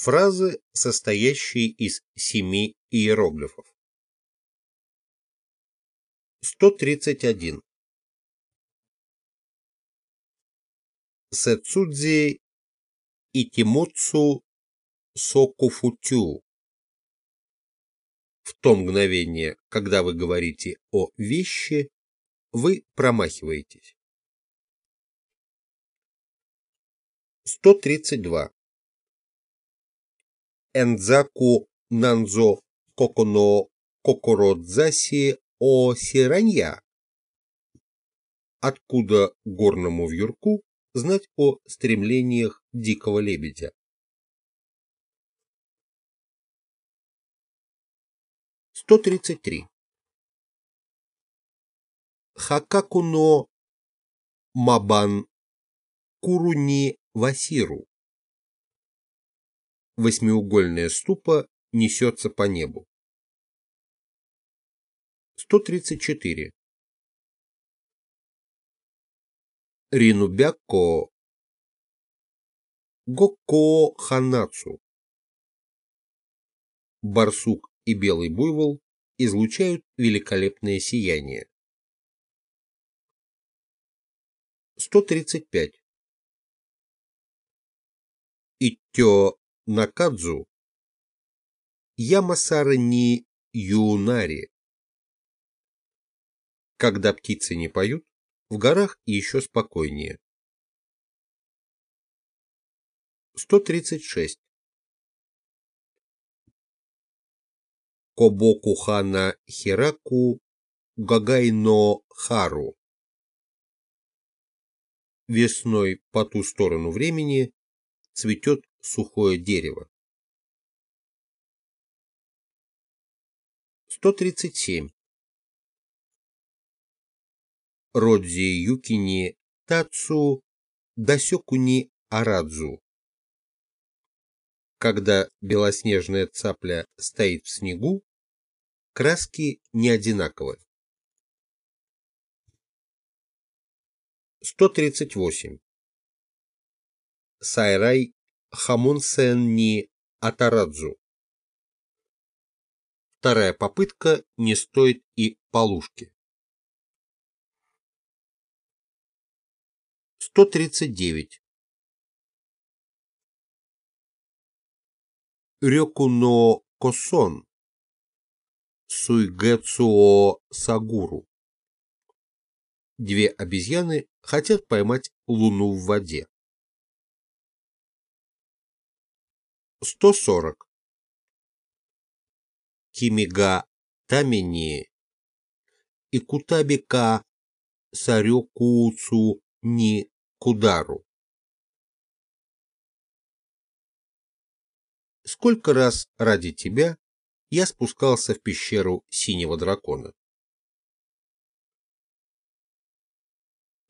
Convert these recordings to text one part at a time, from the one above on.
Фразы, состоящие из семи иероглифов. 131. Сэцудзи Итимоцу Сокуфутю. В то мгновение, когда вы говорите о вещи, вы промахиваетесь. 132. Энзаку нанзо коконо кокородзаси о сиранья. Откуда горному вьюрку знать о стремлениях дикого лебедя? 133. Хакакуно Мабан Куруни Васиру. Восьмиугольная ступа несется по небу. 134. Ринубяко Гокко Ханацу. Барсук и белый буйвол излучают великолепное сияние. 135. Иттё Накадзу Ямасара ни Юнари. Когда птицы не поют, в горах еще спокойнее. 136. Кобоку хана Хираку Гагайно Хару. Весной по ту сторону времени цветет сухое дерево. 137. Родзи Юкини Тацу Дасёкуни Арадзу. Когда белоснежная цапля стоит в снегу, Краски не одинаковы. 138. Сайрай Хамунсен ни Атарадзу. Вторая попытка не стоит и полушки. 139. Рёкуно Косон Суйгэцуо Сагуру. Две обезьяны хотят поймать луну в воде. 140. Кимига Тамини и Кутабика Сарёкуцу Ни Кудару. Сколько раз ради тебя я спускался в пещеру синего дракона.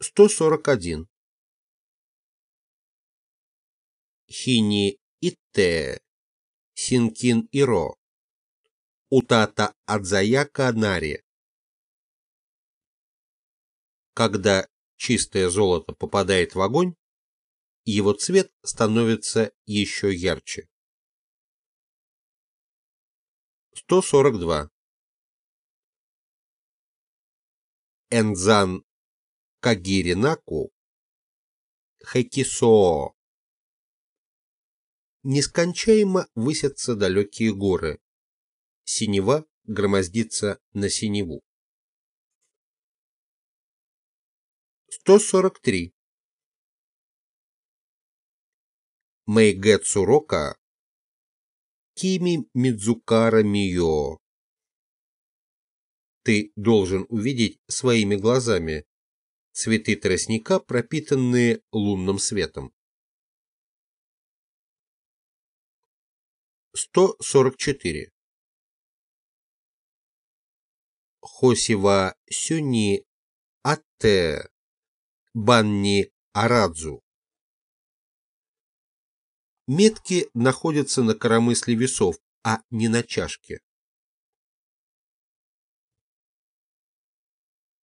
141. Хини Итте, Синкин Иро, Утата Адзаяка Нари. Когда чистое золото попадает в огонь, его цвет становится еще ярче. 142. Энзан Кагиринаку Хэкисоо Нескончаемо высятся далекие горы. Синева громоздится на синеву. 143. Мэйгэ Цурока Кими Мидзукара Мио. Ты должен увидеть своими глазами цветы тростника, пропитанные лунным светом. 144. Хосива Сюни Атте Банни Арадзу Метки находятся на коромысле весов, а не на чашке.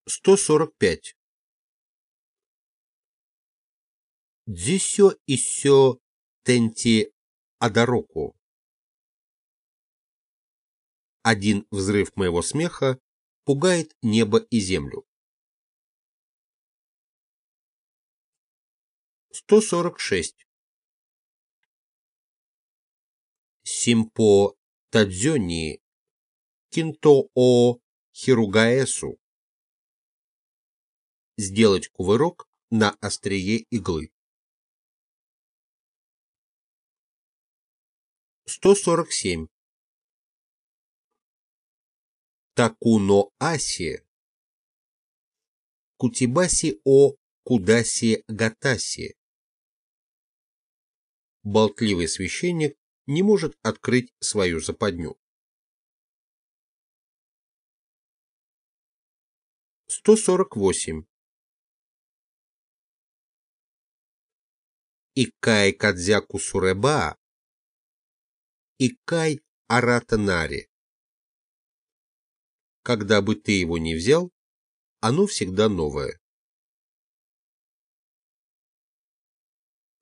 145. Дзисё исё тенти Адароку. Один взрыв моего смеха пугает небо и землю. 146. Симпо Тадзёни Кинто о Хиругаэсу. Сделать кувырок на острие иглы. 147. Такуно Аси Кутибаси о Кудаси Гатаси. Болтливый священник не может открыть свою западню. 148. Икай Кадзяку Суреба, Икай Аратанари. Когда бы ты его не взял, оно всегда новое.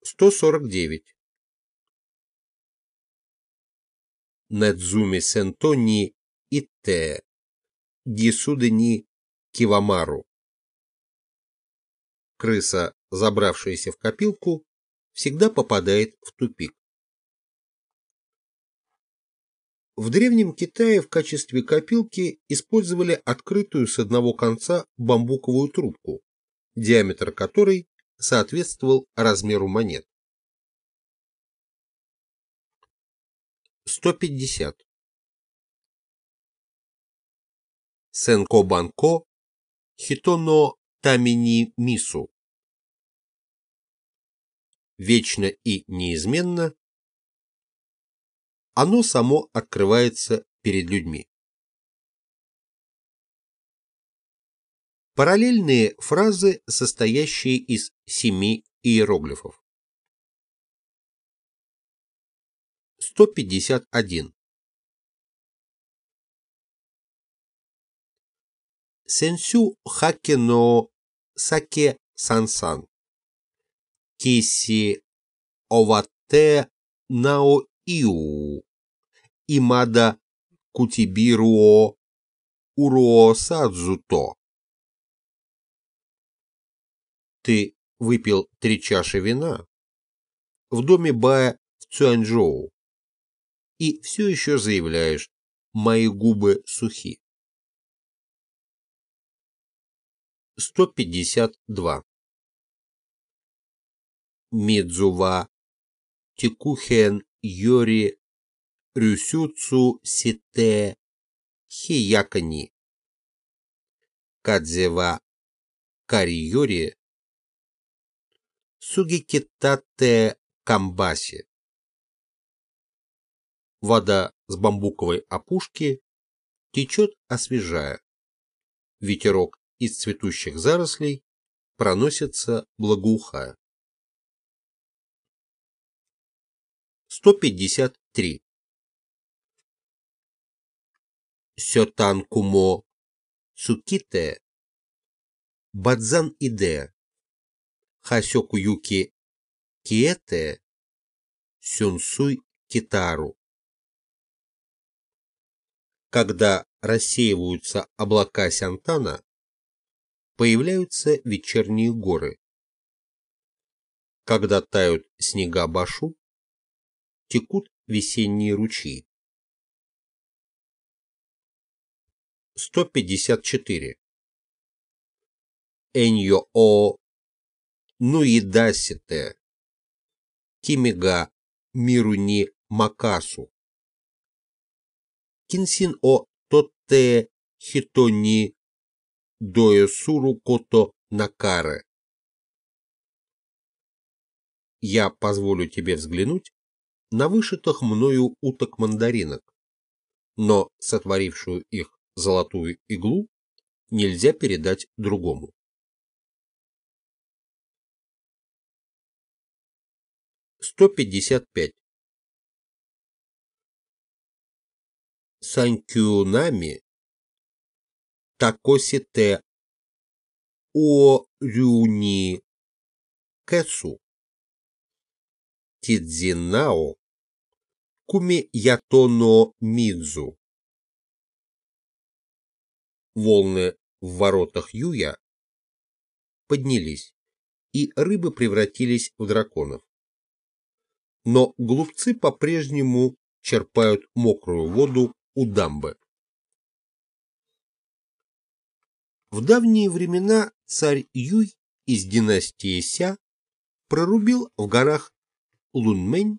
149. Недзуми Сентони Итте Гисудени Кивамару. Крыса, забравшаяся в копилку, всегда попадает в тупик. В Древнем Китае в качестве копилки использовали открытую с одного конца бамбуковую трубку, диаметр которой соответствовал размеру монет. 150. Сенко-банко Хитоно Тамини Мису. Вечно и неизменно оно само открывается перед людьми. Параллельные фразы, состоящие из семи иероглифов. 151. Сенсю хакено саке сансан. Киси овате нао иу. Имада кутибируо уруо садзуто. Ты выпил три чаши вина в доме Бая в Цюаньчжоу и все еще заявляешь «мои губы сухи». 152. Мидзува Тикухен Йори Рюсюцу Сите Хиякани Кадзева Кариори Сугикитате Камбаси Вода с бамбуковой опушки течет освежая. Ветерок из цветущих зарослей проносится благоухая. 153. Сётан кумо цуките бадзан иде хасёку юки киете сюнсуй китару. Когда рассеиваются облака Сянтана, появляются вечерние горы. Когда тают снега Башу, текут весенние ручьи. 154. Эньо о нуидасите кимига мируни макасу кинсин о тотте хитони Доесуру Кото Накаре. Я позволю тебе взглянуть на вышитых мною уток-мандаринок, но сотворившую их золотую иглу нельзя передать другому. Сто пятьдесят пять. Санкюнами такосите уорюни кэсу. Тидзинао Куми-Ятоно Мидзу. Волны в воротах Юя поднялись, и рыбы превратились в драконов. Но глупцы по-прежнему черпают мокрую воду у дамбы. В давние времена царь Юй из династии Ся прорубил в горах Лунмэнь,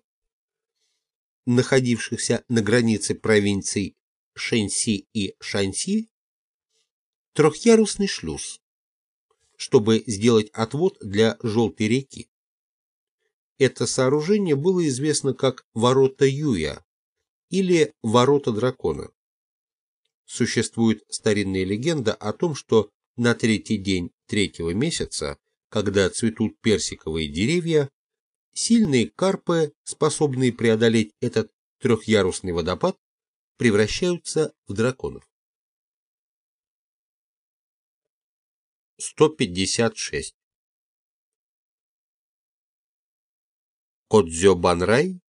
находившихся на границе провинций Шэньси и Шаньси, трехъярусный шлюз, чтобы сделать отвод для Желтой реки. Это сооружение было известно как Ворота Юя или Ворота Дракона. Существует старинная легенда о том, что на третий день третьего месяца, когда цветут персиковые деревья, сильные карпы, способные преодолеть этот трехъярусный водопад, превращаются в драконов. 156. Кодзё Банрай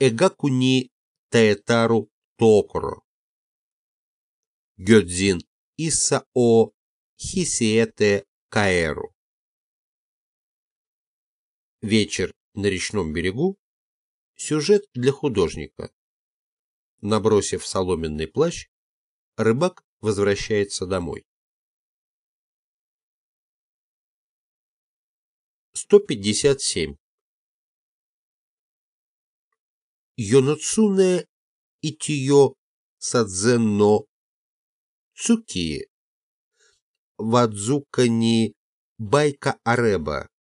Эгакуни Таэтару Токоро Гёдзин Иса О Хисиэте Каэру Вечер на речном берегу Сюжет для художника. Набросив соломенный плащ, рыбак возвращается домой. 157. Йоноцуне итиё садзенно цуки вадзука ни байка ареба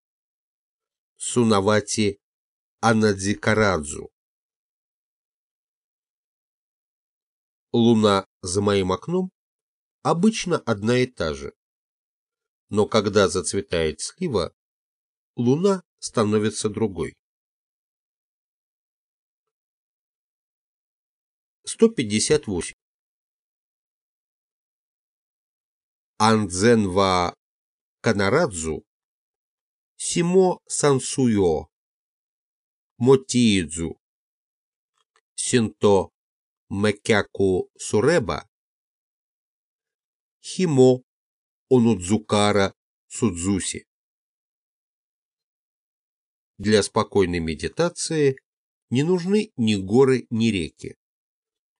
сунавати анадзикарадзу. Луна за моим окном обычно одна и та же, но когда зацветает слива, Луна становится другой. 158. Андзенва Канарадзу Симо Сансуё Мотиидзу Синто Мэкяку Суреба Химо Онудзукара Судзуси для спокойной медитации не нужны ни горы, ни реки.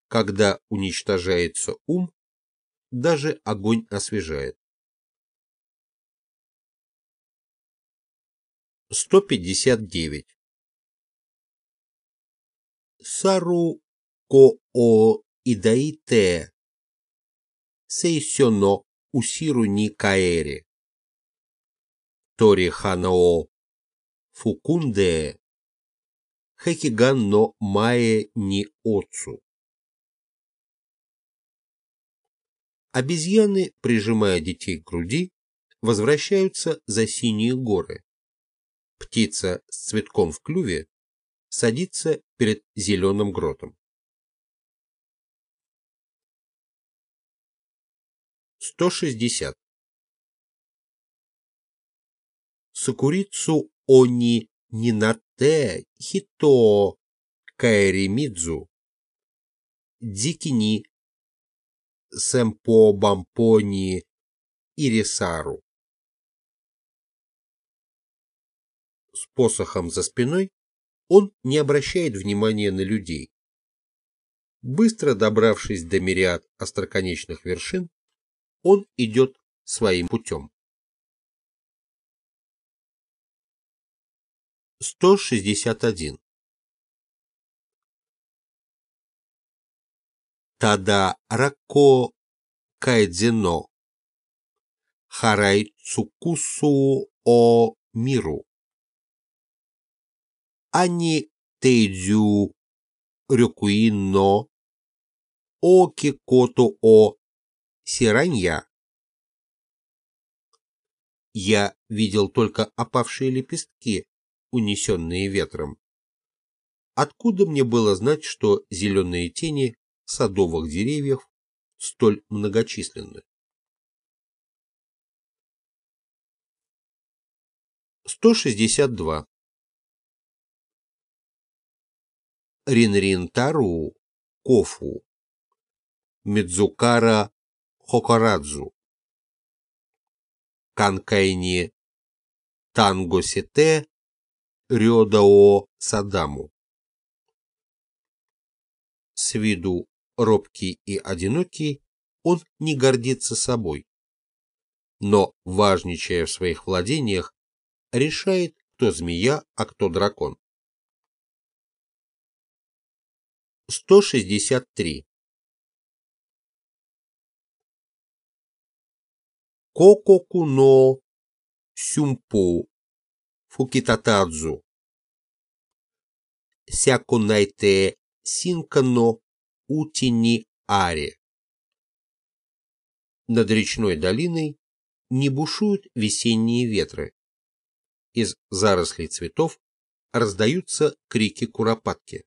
Когда уничтожается ум, даже огонь освежает. 159. Сару ко-о идаите сейсёно усиру ни каэри. Тори ханао Фукунде Хэкиган но Мае ни Отцу. Обезьяны, прижимая детей к груди, возвращаются за синие горы. Птица с цветком в клюве садится перед зеленым гротом. 160. Сакурицу они нинате хито каэримидзу дикини сэмпо бампони ирисару. Посохом за спиной он не обращает внимания на людей. Быстро добравшись до мириад остроконечных вершин, он идет своим путем. 161. Тада рако кайдзено харай цукусу о миру. Ани тейдзю рюкуино о кикото о сиранья. Я видел только опавшие лепестки, унесенные ветром. Откуда мне было знать, что зеленые тени садовых деревьев столь многочисленны? 162. Ринринтару Кофу, Мидзукара Хокорадзу, Канкайни Тангосите Рёдао Садаму. С виду робкий и одинокий, он не гордится собой, но, важничая в своих владениях, решает, кто змея, а кто дракон. 163. Кококу но сюмпу фукитатадзу. Сяко найте синка но утини ари. Над речной долиной не бушуют весенние ветры. Из зарослей цветов раздаются крики куропатки.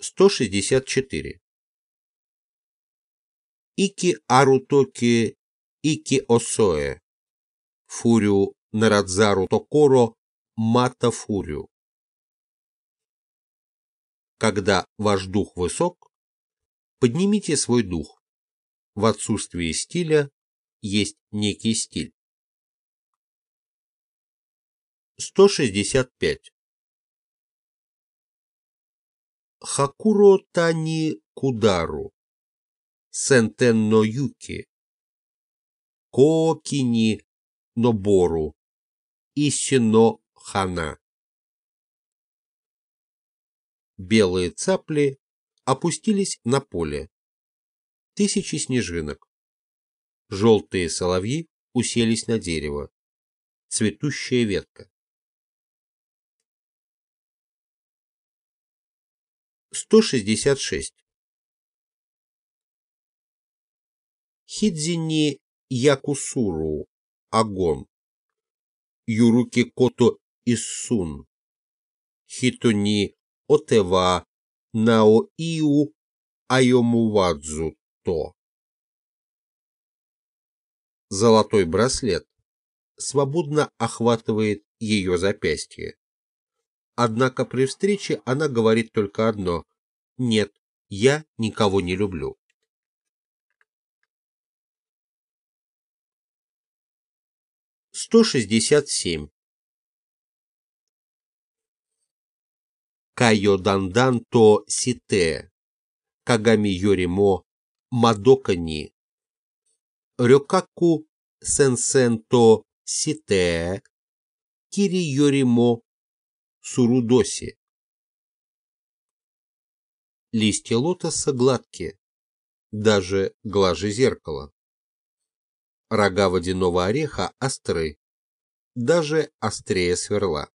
164. Ики арутоки ики осое. Фурю нарадзару токоро мата фурю. Когда ваш дух высок, поднимите свой дух. В отсутствии стиля есть некий стиль. 165. Хакуро Тани Кудару, Сентен но Юки, Коокини Нобору, Исино Хана. Белые цапли опустились на поле. Тысячи снежинок. Желтые соловьи уселись на дерево. Цветущая ветка. 166. Хидзини Якусуру, Агон. Юруки Кото Иссун. Хитони Отева Наоиу Айомувадзу То. Золотой браслет свободно охватывает ее запястье. Однако при встрече она говорит только одно «Нет, я никого не люблю». Сто шестьдесят семь. Кайо дандан то сите, кагами йоримо мадокани, рёкаку сенсен то сите, кири йоримо Сурудоси. Листья лотоса гладкие, даже глаже зеркала. Рога водяного ореха остры, даже острее сверла.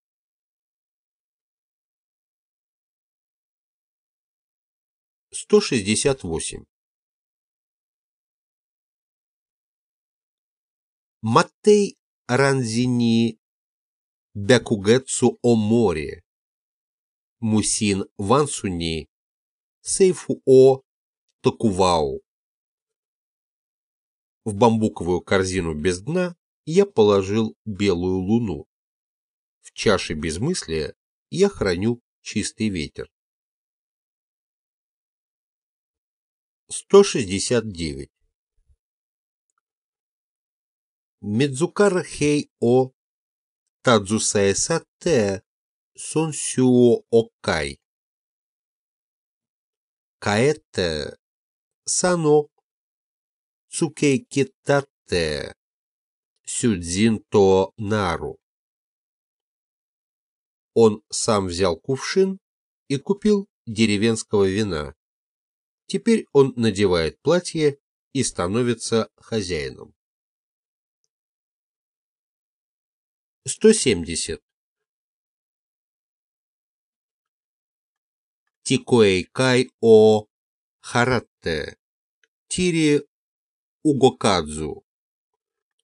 Сто шестьдесят восемь. Маттей Ранзини Бякугетсу о море, Мусин Вансуни, Сейфу о Токувау. В бамбуковую корзину без дна я положил белую луну. В чаше безмыслия я храню чистый ветер. 169. Медзукара Хей О Тадзусаэсате Сонсюо Окай. Каэте Сано Цукейкитате Сюдзинто Нару. Он сам взял кувшин и купил деревенского вина. Теперь он надевает платье и становится хозяином. 170. Тикоэйкай о Харатте, Тири Угокадзу,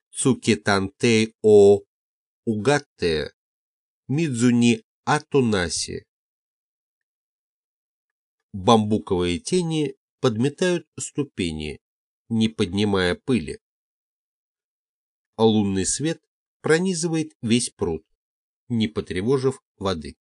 Цукитантей о Угатте, Мидзуни Атунаси. Бамбуковые тени подметают ступени, не поднимая пыли. Лунный свет пронизывает весь пруд, не потревожив воды.